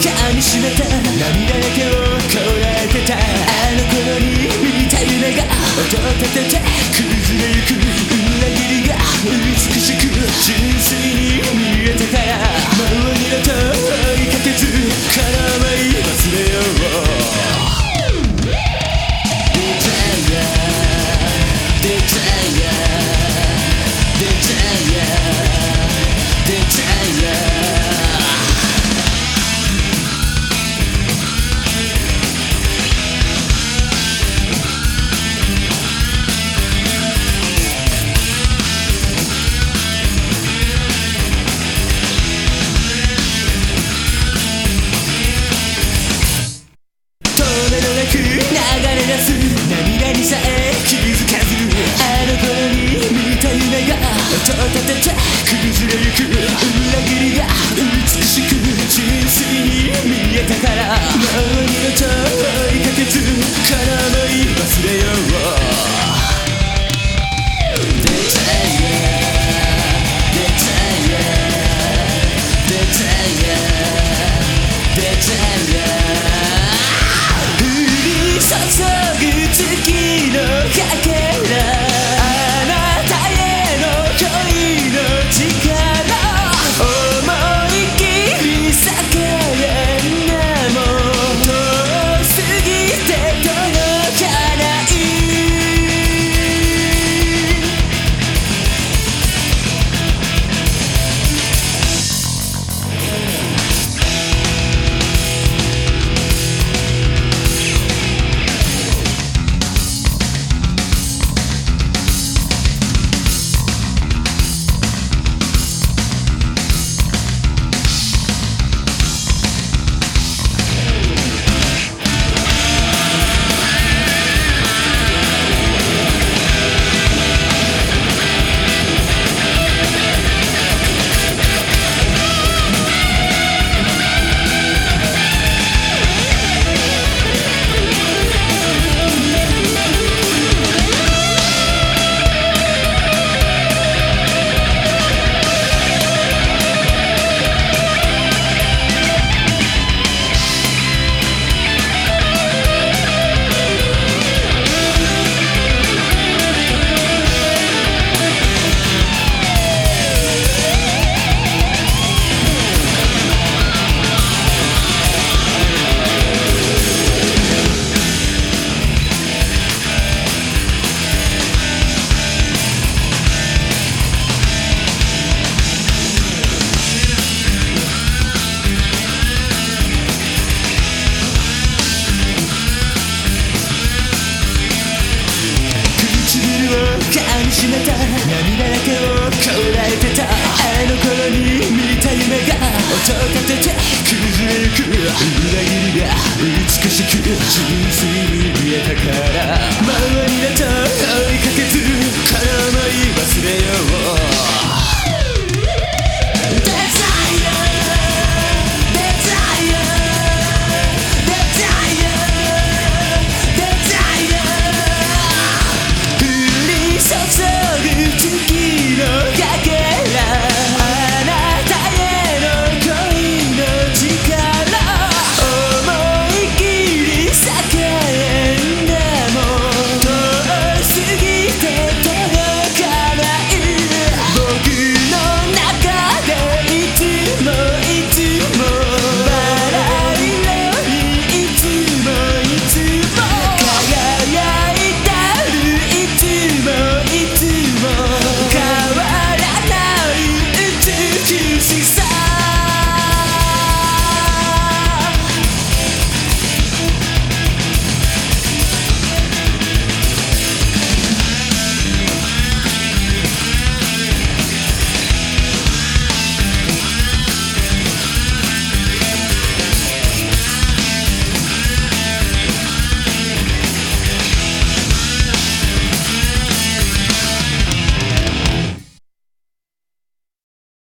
噛みしめた。涙だけをこらえてた。あの頃に見た夢が音立てて。しめた。涙だけをこらえてた。あの頃に見た夢が。音立てて。崩れゆく裏切りが。美しく。純粋に見えたから。もう二度と追いかけず